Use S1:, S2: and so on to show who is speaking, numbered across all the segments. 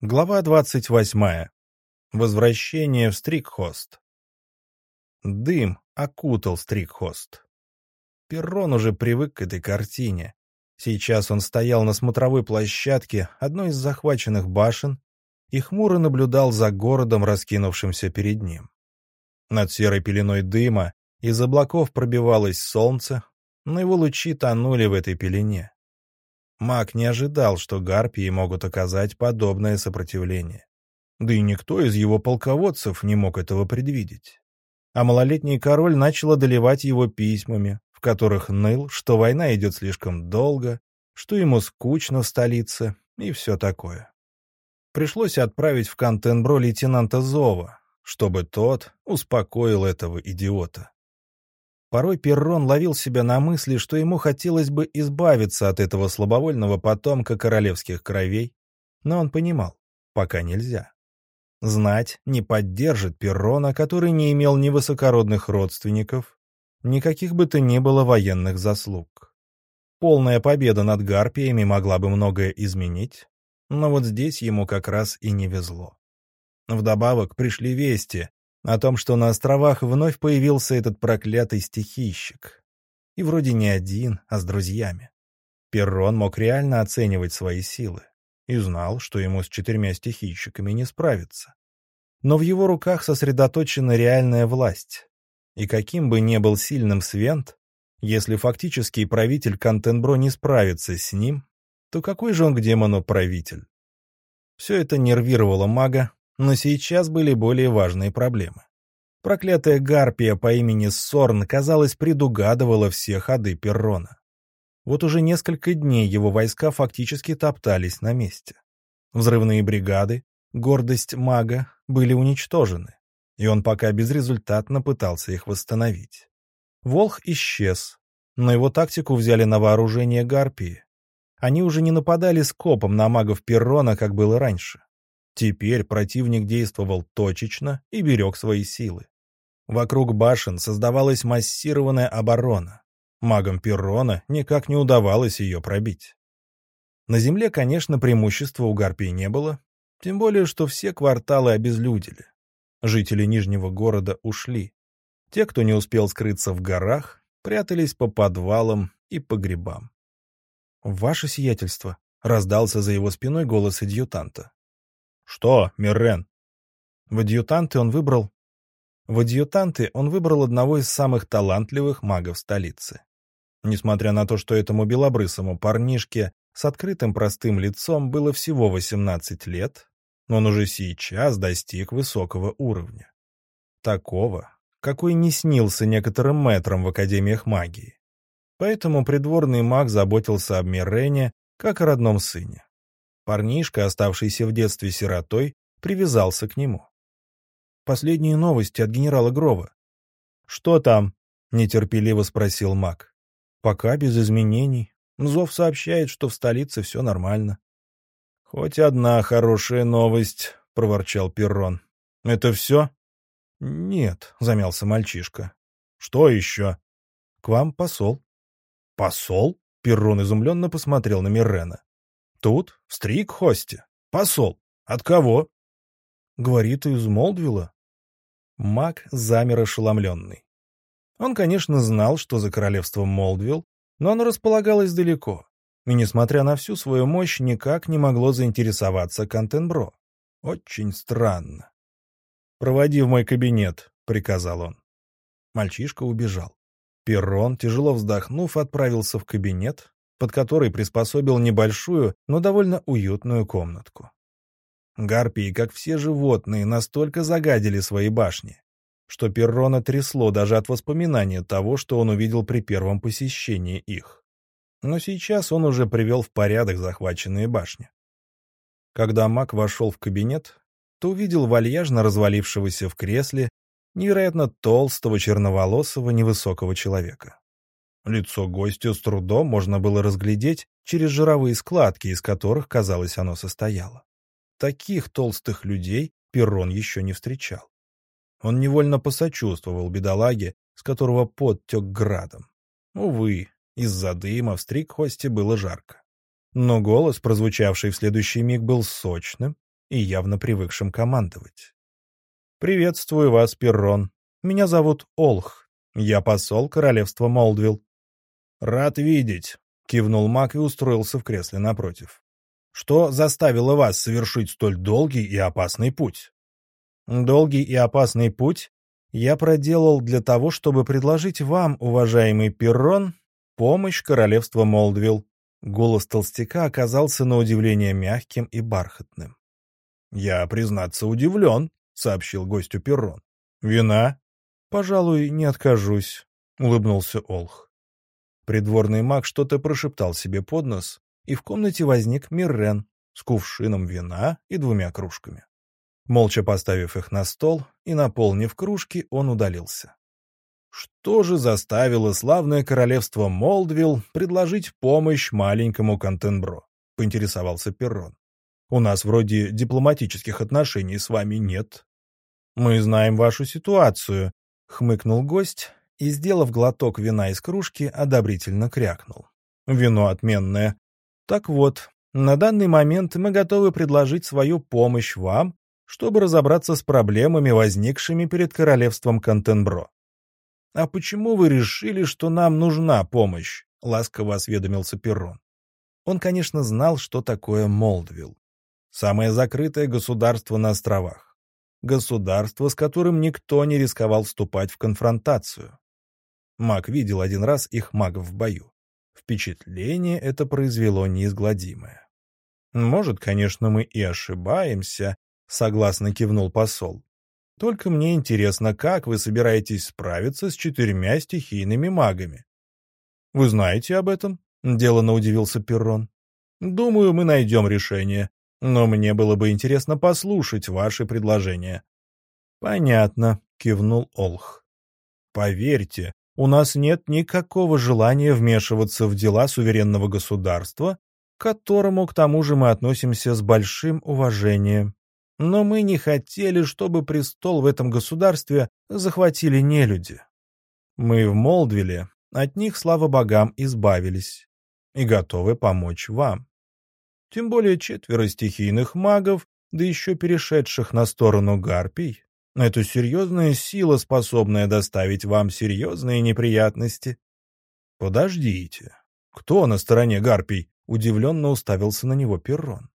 S1: Глава двадцать восьмая. Возвращение в Стрикхост. Дым окутал Стрикхост. Перрон уже привык к этой картине. Сейчас он стоял на смотровой площадке одной из захваченных башен и хмуро наблюдал за городом, раскинувшимся перед ним. Над серой пеленой дыма из облаков пробивалось солнце, но его лучи тонули в этой пелене. Маг не ожидал, что гарпии могут оказать подобное сопротивление. Да и никто из его полководцев не мог этого предвидеть. А малолетний король начал одолевать его письмами, в которых ныл, что война идет слишком долго, что ему скучно в столице и все такое. Пришлось отправить в Кантенбро лейтенанта Зова, чтобы тот успокоил этого идиота. Порой Перрон ловил себя на мысли, что ему хотелось бы избавиться от этого слабовольного потомка королевских кровей, но он понимал, пока нельзя. Знать не поддержит Перрона, который не имел ни высокородных родственников, никаких бы то ни было военных заслуг. Полная победа над гарпиями могла бы многое изменить, но вот здесь ему как раз и не везло. Вдобавок пришли вести, о том, что на островах вновь появился этот проклятый стихийщик. И вроде не один, а с друзьями. Перрон мог реально оценивать свои силы и знал, что ему с четырьмя стихийщиками не справиться. Но в его руках сосредоточена реальная власть. И каким бы ни был сильным Свент, если фактический правитель Кантенбро не справится с ним, то какой же он к демону правитель? Все это нервировало мага, но сейчас были более важные проблемы. Проклятая гарпия по имени Сорн, казалось, предугадывала все ходы Перрона. Вот уже несколько дней его войска фактически топтались на месте. Взрывные бригады, гордость мага, были уничтожены, и он пока безрезультатно пытался их восстановить. Волх исчез, но его тактику взяли на вооружение гарпии. Они уже не нападали скопом на магов Перрона, как было раньше. Теперь противник действовал точечно и берег свои силы. Вокруг башен создавалась массированная оборона. Магам Перрона никак не удавалось ее пробить. На земле, конечно, преимущества у Гарпии не было, тем более, что все кварталы обезлюдили. Жители Нижнего города ушли. Те, кто не успел скрыться в горах, прятались по подвалам и погребам. «Ваше сиятельство!» — раздался за его спиной голос адъютанта. «Что, Миррен?» В адъютанты он выбрал... В адъютанты он выбрал одного из самых талантливых магов столицы. Несмотря на то, что этому белобрысому парнишке с открытым простым лицом было всего 18 лет, он уже сейчас достиг высокого уровня. Такого, какой не снился некоторым мэтрам в академиях магии. Поэтому придворный маг заботился об Мирене как о родном сыне. Парнишка, оставшийся в детстве сиротой, привязался к нему. Последние новости от генерала Грова. «Что там?» — нетерпеливо спросил маг. «Пока без изменений. Зов сообщает, что в столице все нормально». «Хоть одна хорошая новость», — проворчал Перрон. «Это все?» «Нет», — замялся мальчишка. «Что еще?» «К вам посол». «Посол?» — Перрон изумленно посмотрел на Миррена. Тут, в Стрикхосте. Посол. От кого? Говорит, из Молдвилла. Маг замер ошеломленный. Он, конечно, знал, что за королевство Молдвилл, но оно располагалось далеко, и, несмотря на всю свою мощь, никак не могло заинтересоваться Кантенбро. Очень странно. «Проводи в мой кабинет», — приказал он. Мальчишка убежал. Перрон, тяжело вздохнув, отправился в кабинет, под который приспособил небольшую, но довольно уютную комнатку. Гарпии, как все животные, настолько загадили свои башни, что Перрона трясло даже от воспоминания того, что он увидел при первом посещении их. Но сейчас он уже привел в порядок захваченные башни. Когда маг вошел в кабинет, то увидел вальяжно развалившегося в кресле невероятно толстого черноволосого невысокого человека. Лицо гостя с трудом можно было разглядеть через жировые складки, из которых, казалось, оно состояло. Таких толстых людей Перрон еще не встречал. Он невольно посочувствовал бедолаге, с которого пот тек градом. Увы, из-за дыма в стрикхосте было жарко. Но голос, прозвучавший в следующий миг, был сочным, и явно привыкшим командовать. «Приветствую вас, Перрон. Меня зовут Олх. Я посол королевства Молдвилл». «Рад видеть», — кивнул маг и устроился в кресле напротив. «Что заставило вас совершить столь долгий и опасный путь?» «Долгий и опасный путь я проделал для того, чтобы предложить вам, уважаемый Перрон, помощь королевства Молдвилл». Голос толстяка оказался на удивление мягким и бархатным. «Я, признаться, удивлен», — сообщил гостю Перрон. «Вина?» «Пожалуй, не откажусь», — улыбнулся Олх. Придворный маг что-то прошептал себе под нос, и в комнате возник Миррен с кувшином вина и двумя кружками. Молча поставив их на стол и наполнив кружки, он удалился. Что же заставило славное королевство Молдвилл предложить помощь маленькому Контенбро? — поинтересовался Перрон. — У нас вроде дипломатических отношений с вами нет. «Мы знаем вашу ситуацию», — хмыкнул гость и, сделав глоток вина из кружки, одобрительно крякнул. «Вино отменное. Так вот, на данный момент мы готовы предложить свою помощь вам, чтобы разобраться с проблемами, возникшими перед королевством Контенбро». «А почему вы решили, что нам нужна помощь?» — ласково осведомился Перрон. Он, конечно, знал, что такое Молдвилл. Самое закрытое государство на островах государство, с которым никто не рисковал вступать в конфронтацию. Маг видел один раз их магов в бою. Впечатление это произвело неизгладимое. «Может, конечно, мы и ошибаемся», — согласно кивнул посол. «Только мне интересно, как вы собираетесь справиться с четырьмя стихийными магами?» «Вы знаете об этом?» — делано удивился Перрон. «Думаю, мы найдем решение. Но мне было бы интересно послушать ваши предложения». «Понятно», — кивнул Олх. «Поверьте, у нас нет никакого желания вмешиваться в дела суверенного государства, к которому, к тому же, мы относимся с большим уважением. Но мы не хотели, чтобы престол в этом государстве захватили нелюди. Мы в Молдвиле от них, слава богам, избавились и готовы помочь вам. Тем более четверо стихийных магов, да еще перешедших на сторону гарпий. Это серьезная сила, способная доставить вам серьезные неприятности. Подождите. Кто на стороне гарпий? Удивленно уставился на него Перрон.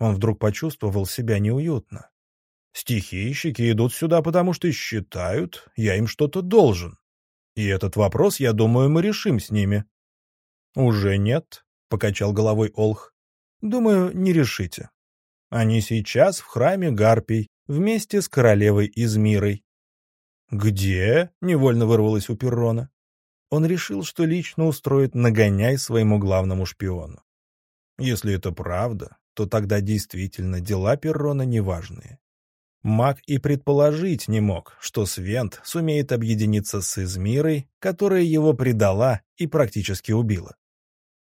S1: Он вдруг почувствовал себя неуютно. Стихийщики идут сюда, потому что считают, я им что-то должен. И этот вопрос, я думаю, мы решим с ними. — Уже нет, — покачал головой Олх. Думаю, не решите. Они сейчас в храме Гарпий, вместе с королевой Измирой. «Где?» — невольно вырвалось у Перрона. Он решил, что лично устроит нагоняй своему главному шпиону. Если это правда, то тогда действительно дела Перрона неважные. Маг и предположить не мог, что Свент сумеет объединиться с Измирой, которая его предала и практически убила.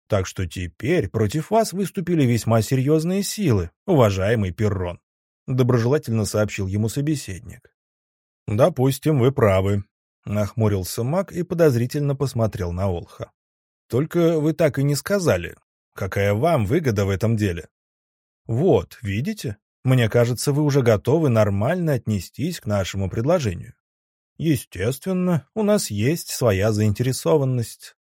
S1: Так что теперь против вас выступили весьма серьезные силы, уважаемый Перрон», — доброжелательно сообщил ему собеседник. «Допустим, вы правы», — нахмурился маг и подозрительно посмотрел на Олха. «Только вы так и не сказали, какая вам выгода в этом деле». «Вот, видите? Мне кажется, вы уже готовы нормально отнестись к нашему предложению. Естественно, у нас есть своя заинтересованность.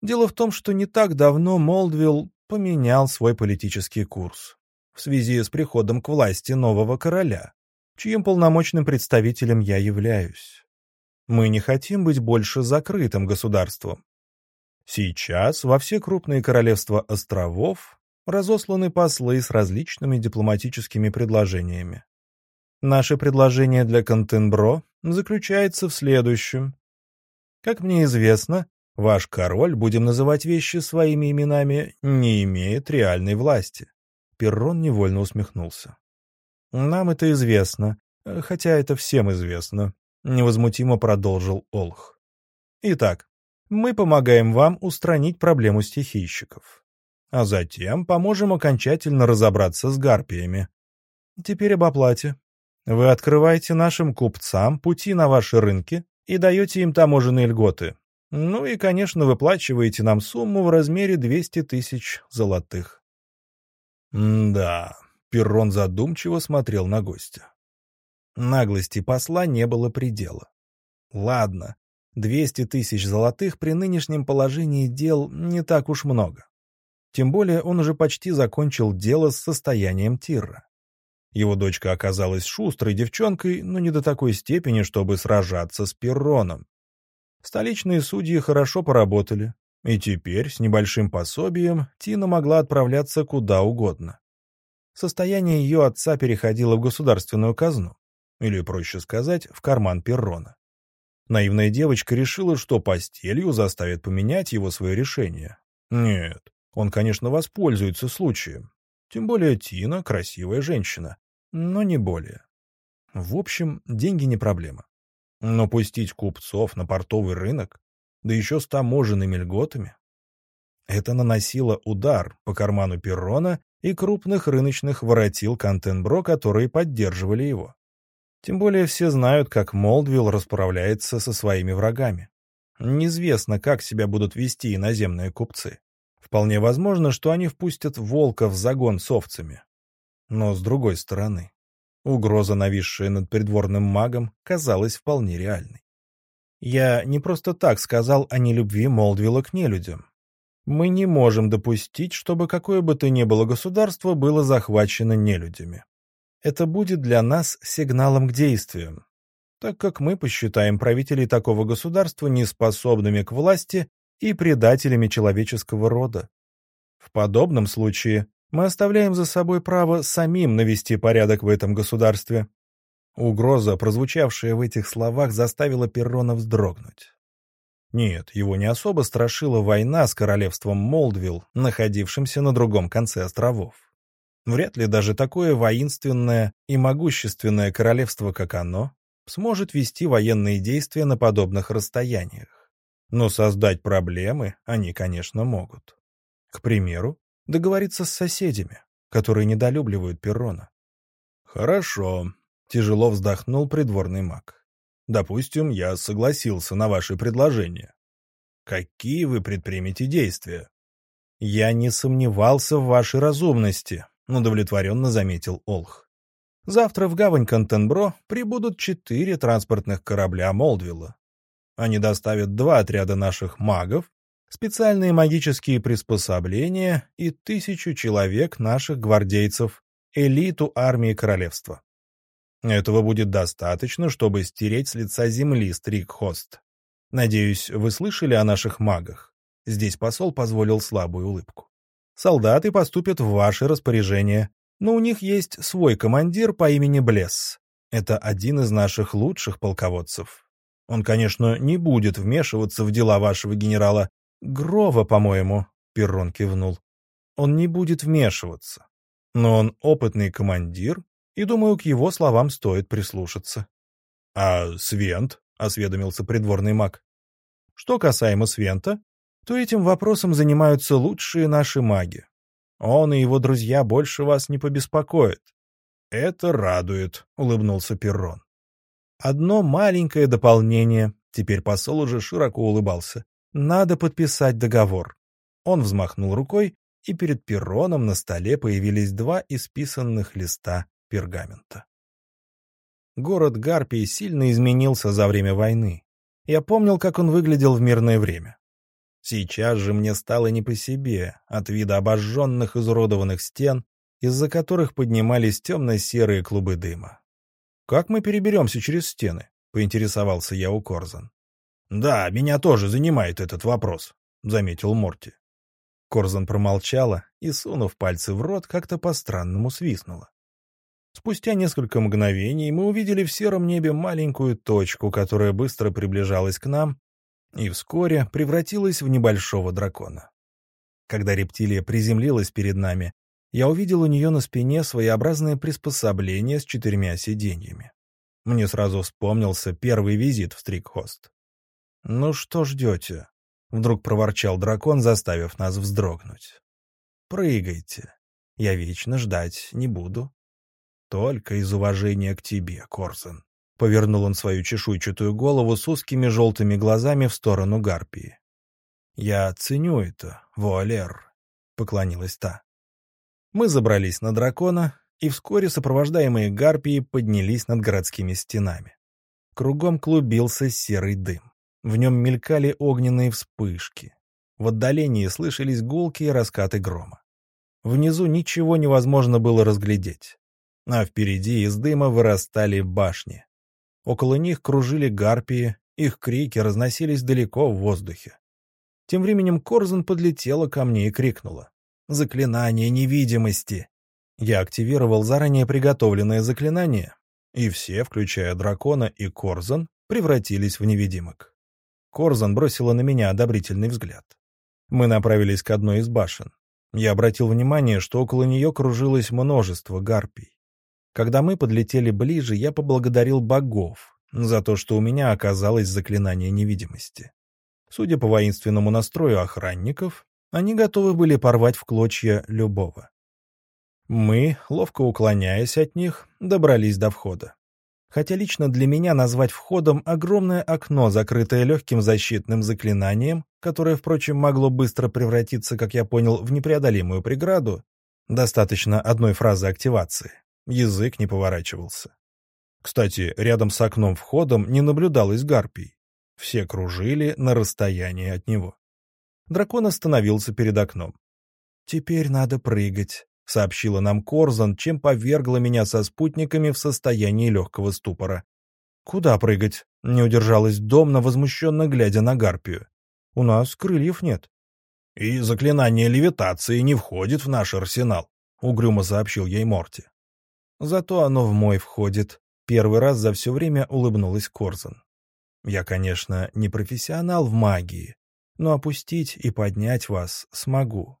S1: Дело в том, что не так давно Молдвилл поменял свой политический курс в связи с приходом к власти нового короля, чьим полномочным представителем я являюсь. Мы не хотим быть больше закрытым государством. Сейчас во все крупные королевства островов разосланы послы с различными дипломатическими предложениями. Наше предложение для Контенбро заключается в следующем. Как мне известно, Ваш король, будем называть вещи своими именами, не имеет реальной власти. Перрон невольно усмехнулся. Нам это известно, хотя это всем известно, невозмутимо продолжил Олх. Итак, мы помогаем вам устранить проблему стихийщиков. А затем поможем окончательно разобраться с гарпиями. Теперь об оплате. Вы открываете нашим купцам пути на ваши рынки и даете им таможенные льготы, ну и, конечно, выплачиваете нам сумму в размере 200 тысяч золотых. «Да», Перрон задумчиво смотрел на гостя. Наглости посла не было предела. Ладно, 200 тысяч золотых при нынешнем положении дел не так уж много. Тем более он уже почти закончил дело с состоянием Тирра. Его дочка оказалась шустрой девчонкой, но не до такой степени, чтобы сражаться с Перроном. Столичные судьи хорошо поработали, и теперь, с небольшим пособием, Тина могла отправляться куда угодно. Состояние ее отца переходило в государственную казну, или, проще сказать, в карман Перрона. Наивная девочка решила, что постелью заставит поменять его свое решение. Нет, он, конечно, воспользуется случаем. Тем более Тина — красивая женщина, но не более. В общем, деньги не проблема. Но пустить купцов на портовый рынок, да еще с таможенными льготами, это наносило удар по карману Перрона и крупных рыночных воротил Кантенбро, которые поддерживали его. Тем более все знают, как Молдвилл расправляется со своими врагами. Неизвестно, как себя будут вести иноземные купцы. Вполне возможно, что они впустят волка в загон с овцами. Но с другой стороны, угроза, нависшая над придворным магом, казалась вполне реальной. Я не просто так сказал о нелюбви Молдвилла к нелюдям. Мы не можем допустить, чтобы какое бы то ни было государство было захвачено нелюдями. Это будет для нас сигналом к действиям, так как мы посчитаем правителей такого государства неспособными к власти и предателями человеческого рода. В подобном случае мы оставляем за собой право самим навести порядок в этом государстве. Угроза, прозвучавшая в этих словах, заставила Перрона вздрогнуть. Нет, его не особо страшила война с королевством Молдвилл, находившимся на другом конце островов. Вряд ли даже такое воинственное и могущественное королевство, как оно, сможет вести военные действия на подобных расстояниях. Но создать проблемы они, конечно, могут. К примеру, договориться с соседями, которые недолюбливают Перрона. «Хорошо», — тяжело вздохнул придворный маг. «Допустим, я согласился на ваше предложение. Какие вы предпримете действия?» «Я не сомневался в вашей разумности», — удовлетворенно заметил Олх. «Завтра в гавань Контенбро прибудут четыре транспортных корабля Молдвилла. Они доставят два отряда наших магов специальные магические приспособления и тысячу человек наших гвардейцев, элиту армии королевства. Этого будет достаточно, чтобы стереть с лица земли Стрикхост. Надеюсь, вы слышали о наших магах? Здесь посол позволил слабую улыбку. Солдаты поступят в ваше распоряжение, но у них есть свой командир по имени Блесс. Это один из наших лучших полководцев. Он, конечно, не будет вмешиваться в дела вашего генерала, Грова, по-моему, Перрон кивнул. Он не будет вмешиваться. Но он опытный командир, и, думаю, к его словам стоит прислушаться. — А Свент? — осведомился придворный маг. — Что касаемо Свента, то этим вопросом занимаются лучшие наши маги. Он и его друзья больше вас не побеспокоят. — Это радует, — улыбнулся Перрон. Одно маленькое дополнение, теперь посол уже широко улыбался. Надо подписать договор. Он взмахнул рукой, и перед перроном на столе появились два исписанных листа пергамента. Город Гарпий сильно изменился за время войны. Я помнил, как он выглядел в мирное время. Сейчас же мне стало не по себе от вида обожженных изуродованных стен, из-за которых поднимались темно-серые клубы дыма. «Как мы переберемся через стены?» — поинтересовался я у Корзан. «Да, меня тоже занимает этот вопрос», — заметил Морти. Корзан промолчала и, сунув пальцы в рот, как-то по-странному свистнула. Спустя несколько мгновений мы увидели в сером небе маленькую точку, которая быстро приближалась к нам и вскоре превратилась в небольшого дракона. Когда рептилия приземлилась перед нами, я увидел у нее на спине своеобразное приспособление с четырьмя сиденьями. Мне сразу вспомнился первый визит в Стрикхост. «Ну что ждете?» — вдруг проворчал дракон, заставив нас вздрогнуть. «Прыгайте. Я вечно ждать не буду». «Только из уважения к тебе, Корзен», — повернул он свою чешуйчатую голову с узкими желтыми глазами в сторону Гарпии. «Я ценю это, Вуалер», — поклонилась та. Мы забрались на дракона, и вскоре сопровождаемые гарпии поднялись над городскими стенами. Кругом клубился серый дым. В нем мелькали огненные вспышки. В отдалении слышались гулки и раскаты грома. Внизу ничего невозможно было разглядеть. А впереди из дыма вырастали башни. Около них кружили гарпии, их крики разносились далеко в воздухе. Тем временем Корзун подлетела ко мне и крикнула. «Заклинание невидимости!» Я активировал заранее приготовленное заклинание, и все, включая дракона и Корзан, превратились в невидимок. Корзан бросила на меня одобрительный взгляд. Мы направились к одной из башен. Я обратил внимание, что около нее кружилось множество гарпий. Когда мы подлетели ближе, я поблагодарил богов за то, что у меня оказалось заклинание невидимости. Судя по воинственному настрою охранников, они готовы были порвать в клочья любого. Мы, ловко уклоняясь от них, добрались до входа. Хотя лично для меня назвать входом огромное окно, закрытое легким защитным заклинанием, которое, впрочем, могло быстро превратиться, как я понял, в непреодолимую преграду, достаточно одной фразы активации. Язык не поворачивался. Кстати, рядом с окном входом не наблюдалось гарпий. Все кружили на расстоянии от него. Дракон остановился перед окном. «Теперь надо прыгать», — сообщила нам Корзан, чем повергла меня со спутниками в состоянии легкого ступора. «Куда прыгать?» — не удержалась Домна, возмущенно глядя на Гарпию. «У нас крыльев нет». «И заклинание левитации не входит в наш арсенал», — угрюмо сообщил ей Морти. «Зато оно в мой входит», — первый раз за все время улыбнулась Корзан. «Я, конечно, не профессионал в магии, но опустить и поднять вас смогу.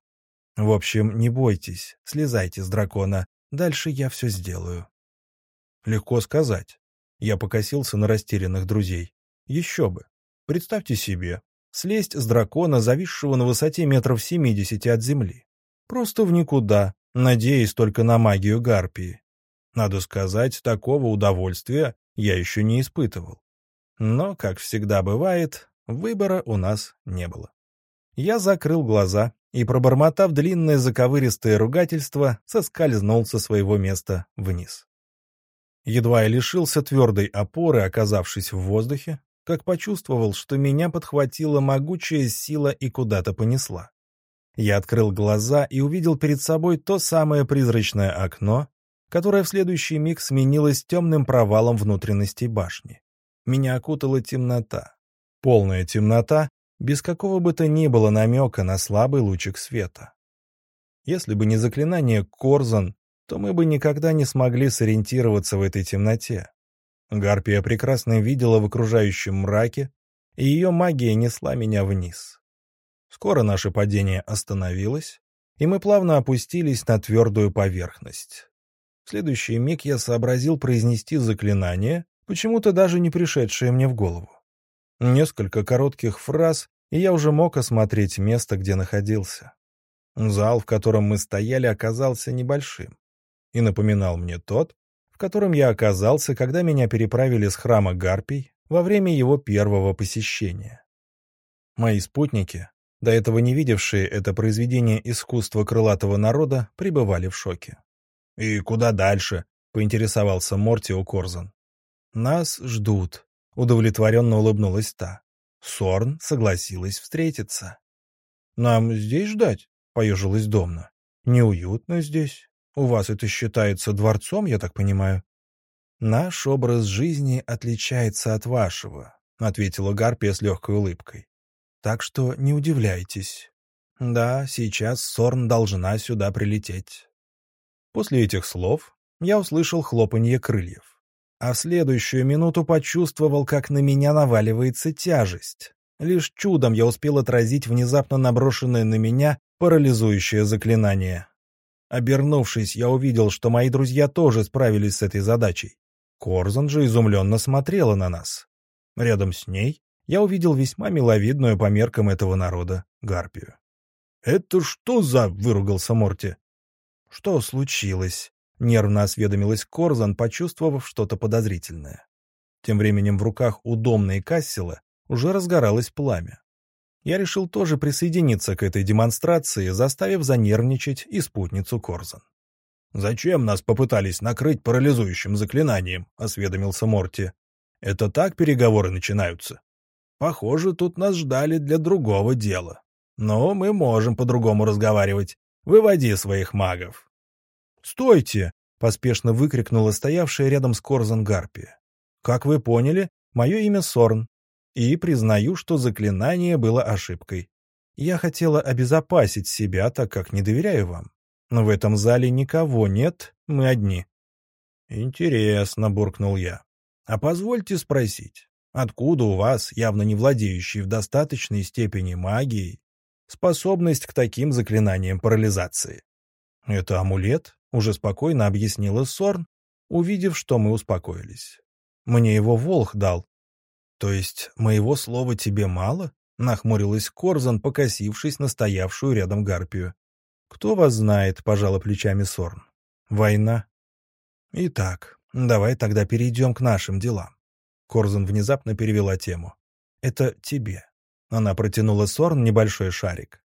S1: В общем, не бойтесь, слезайте с дракона, дальше я все сделаю. Легко сказать. Я покосился на растерянных друзей. Еще бы. Представьте себе, слезть с дракона, зависшего на высоте метров семидесяти от земли. Просто в никуда, надеясь только на магию Гарпии. Надо сказать, такого удовольствия я еще не испытывал. Но, как всегда бывает, выбора у нас не было. Я закрыл глаза и, пробормотав длинное заковыристое ругательство, соскользнул со своего места вниз. Едва я лишился твердой опоры, оказавшись в воздухе, как почувствовал, что меня подхватила могучая сила и куда-то понесла. Я открыл глаза и увидел перед собой то самое призрачное окно, которое в следующий миг сменилось темным провалом внутренностей башни. Меня окутала темнота. Полная темнота, без какого бы то ни было намека на слабый лучик света. Если бы не заклинание Корзан, то мы бы никогда не смогли сориентироваться в этой темноте. Гарпия прекрасно видела в окружающем мраке, и ее магия несла меня вниз. Скоро наше падение остановилось, и мы плавно опустились на твердую поверхность. В следующий миг я сообразил произнести заклинание, почему-то даже не пришедшее мне в голову. Несколько коротких фраз, и я уже мог осмотреть место, где находился. Зал, в котором мы стояли, оказался небольшим и напоминал мне тот, в котором я оказался, когда меня переправили с храма Гарпий во время его первого посещения. Мои спутники, до этого не видевшие это произведение искусства крылатого народа, пребывали в шоке. «И куда дальше?» — поинтересовался Морти у Корзан. «Нас ждут», Удовлетворенно улыбнулась та. Сорн согласилась встретиться. «Нам здесь ждать?» — поежилась Домна. «Неуютно здесь. У вас это считается дворцом, я так понимаю?» «Наш образ жизни отличается от вашего», — ответила Гарпия с легкой улыбкой. «Так что не удивляйтесь. Да, сейчас Сорн должна сюда прилететь». После этих слов я услышал хлопанье крыльев а в следующую минуту почувствовал, как на меня наваливается тяжесть. Лишь чудом я успел отразить внезапно наброшенное на меня парализующее заклинание. Обернувшись, я увидел, что мои друзья тоже справились с этой задачей. Корзан же изумленно смотрела на нас. Рядом с ней я увидел весьма миловидную по меркам этого народа гарпию. «Это что за...» — выругался Морти. «Что случилось?» Нервно осведомилась Корзан, почувствовав что-то подозрительное. Тем временем в руках у Домна и Кассела уже разгоралось пламя. Я решил тоже присоединиться к этой демонстрации, заставив занервничать и спутницу Корзан. «Зачем нас попытались накрыть парализующим заклинанием?» — осведомился Морти. «Это так переговоры начинаются?» «Похоже, тут нас ждали для другого дела. Но мы можем по-другому разговаривать. Выводи своих магов». «Стойте!» — поспешно выкрикнула стоявшая рядом с Корзан Гарпия. «Как вы поняли, мое имя Сорн, и признаю, что заклинание было ошибкой. Я хотела обезопасить себя, так как не доверяю вам. Но в этом зале никого нет, мы одни. «Интересно», — буркнул я. «А позвольте спросить, откуда у вас, явно не владеющий в достаточной степени магией, способность к таким заклинаниям парализации?» «Это амулет», — уже спокойно объяснила Сорн, увидев, что мы успокоились. «Мне его Волх дал». «То есть моего слова тебе мало?» — нахмурилась Корзан, покосившись на стоявшую рядом гарпию. «Кто вас знает?» — пожала плечами Сорн. «Война». «Итак, давай тогда перейдем к нашим делам». Корзан внезапно перевела тему. «Это тебе». Она протянула Сорн небольшой шарик.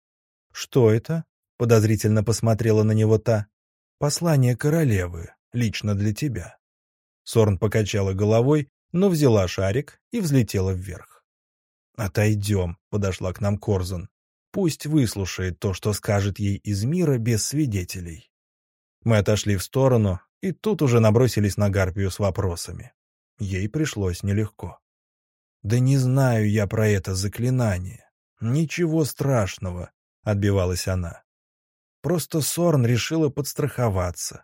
S1: «Что это?» — подозрительно посмотрела на него та. «Послание королевы, лично для тебя». Сорн покачала головой, но взяла шарик и взлетела вверх. «Отойдем», — подошла к нам Корзан. Пусть выслушает то, что скажет ей из мира без свидетелей. Мы отошли в сторону, и тут уже набросились на Гарпию с вопросами. Ей пришлось нелегко. «Да не знаю я про это заклинание. Ничего страшного», — отбивалась она. «Просто Сорн решила подстраховаться.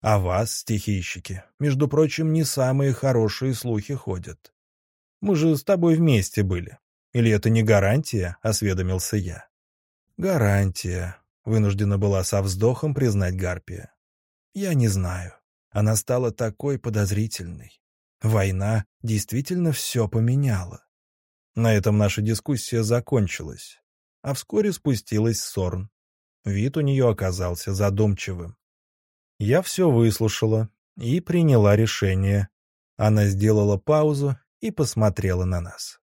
S1: А вас, стихийщики, между прочим, не самые хорошие слухи ходят. Мы же с тобой вместе были. Или это не гарантия?» — осведомился я. «Гарантия», — вынуждена была со вздохом признать Гарпия. «Я не знаю. Она стала такой подозрительной. Война действительно все поменяла». На этом наша дискуссия закончилась, а вскоре спустилась Сорн. Вид у нее оказался задумчивым. Я все выслушала и приняла решение. Она сделала паузу и посмотрела на нас.